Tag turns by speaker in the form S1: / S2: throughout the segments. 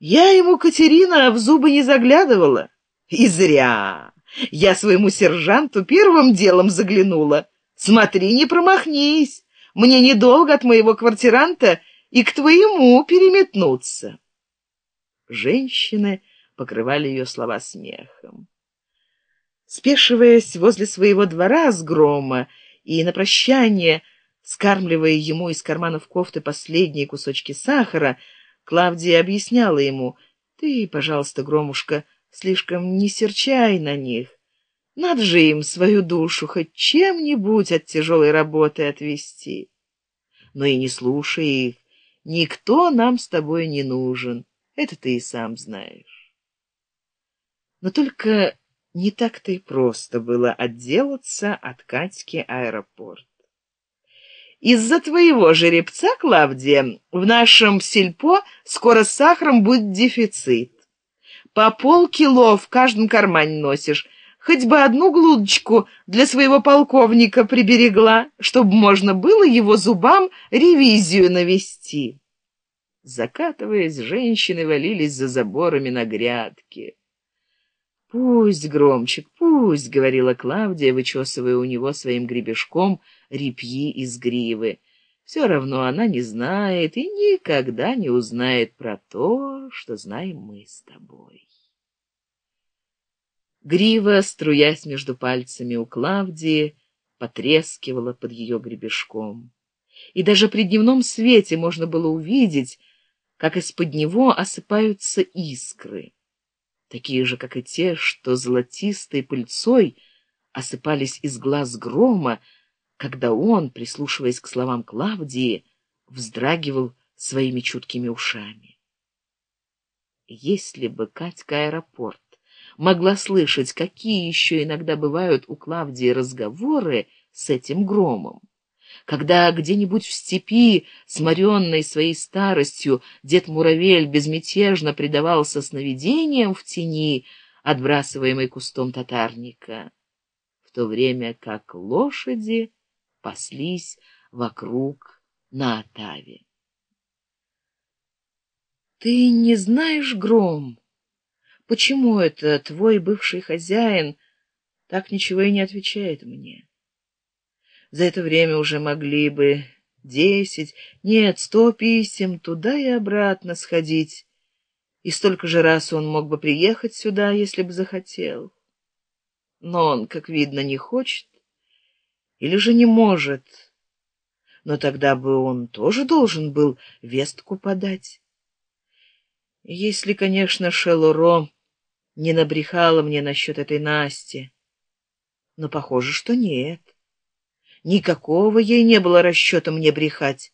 S1: Я ему, Катерина, в зубы не заглядывала. И зря. Я своему сержанту первым делом заглянула. Смотри, не промахнись. Мне недолго от моего квартиранта и к твоему переметнуться. Женщины покрывали ее слова смехом. Спешиваясь возле своего двора с грома и на прощание, скармливая ему из карманов кофты последние кусочки сахара, Клавдия объясняла ему, «Ты, пожалуйста, Громушка, слишком не серчай на них. Надо же им свою душу хоть чем-нибудь от тяжелой работы отвести. Но и не слушай их, никто нам с тобой не нужен, это ты и сам знаешь». Но только не так-то и просто было отделаться от Катьки аэропорт. Из-за твоего жеребца, Клавдия, в нашем сельпо скоро с сахаром будет дефицит. По полкило в каждом кармане носишь. Хоть бы одну глудочку для своего полковника приберегла, чтобы можно было его зубам ревизию навести. Закатываясь, женщины валились за заборами на грядки. «Пусть, Громчик, пусть», — говорила Клавдия, вычесывая у него своим гребешком репьи из гривы. «Все равно она не знает и никогда не узнает про то, что знаем мы с тобой». Грива, струясь между пальцами у Клавдии, потрескивала под ее гребешком. И даже при дневном свете можно было увидеть, как из-под него осыпаются искры такие же, как и те, что золотистой пыльцой осыпались из глаз грома, когда он, прислушиваясь к словам Клавдии, вздрагивал своими чуткими ушами. Если бы Катька аэропорт могла слышать, какие еще иногда бывают у Клавдии разговоры с этим громом, когда где-нибудь в степи, сморенной своей старостью, дед Муравель безмятежно предавался сновидениям в тени, отбрасываемой кустом татарника, в то время как лошади паслись вокруг на Отаве. «Ты не знаешь, Гром, почему это твой бывший хозяин так ничего и не отвечает мне?» За это время уже могли бы десять, нет, сто писем туда и обратно сходить. И столько же раз он мог бы приехать сюда, если бы захотел. Но он, как видно, не хочет или же не может. Но тогда бы он тоже должен был вестку подать. Если, конечно, Шелуро не набрехала мне насчет этой Насти. Но похоже, что нет. Никакого ей не было расчета мне брехать.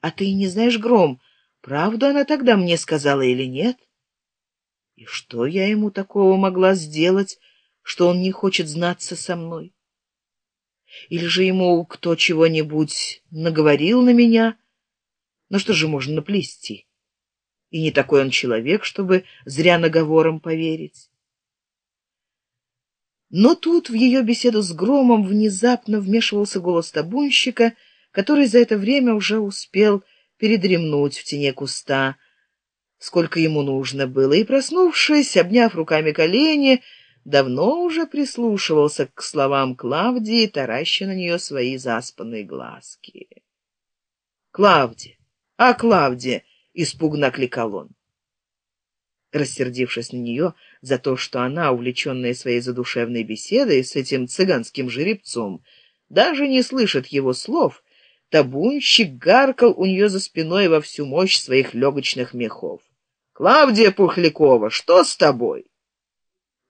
S1: А ты не знаешь, Гром, правду она тогда мне сказала или нет? И что я ему такого могла сделать, что он не хочет знаться со мной? Или же ему кто чего-нибудь наговорил на меня? Ну что же можно наплести? И не такой он человек, чтобы зря наговором поверить. Но тут в ее беседу с Громом внезапно вмешивался голос табунщика, который за это время уже успел передремнуть в тени куста, сколько ему нужно было, и, проснувшись, обняв руками колени, давно уже прислушивался к словам Клавдии, тараща на нее свои заспанные глазки. «Клавдия! А, Клавдия!» — испуганно кликал он. Рассердившись на нее за то, что она, увлеченная своей задушевной беседой с этим цыганским жеребцом, даже не слышит его слов, табунщик гаркал у нее за спиной во всю мощь своих легочных мехов. «Клавдия Пухлякова, что с тобой?»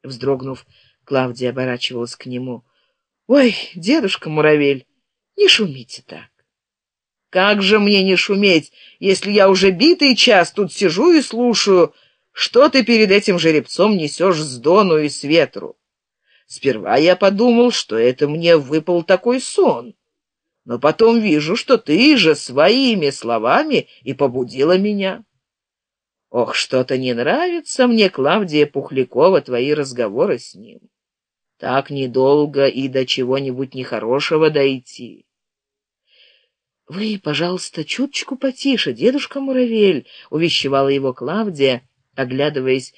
S1: Вздрогнув, Клавдия оборачивалась к нему. «Ой, дедушка Муравель, не шумите так!» «Как же мне не шуметь, если я уже битый час тут сижу и слушаю, что ты перед этим жеребцом несешь с дону и с ветру? Сперва я подумал, что это мне выпал такой сон, но потом вижу, что ты же своими словами и побудила меня. Ох, что-то не нравится мне, Клавдия Пухлякова, твои разговоры с ним. Так недолго и до чего-нибудь нехорошего дойти. вы пожалуйста чуточку потише дедушка муравель увещевала его клавдия оглядываясь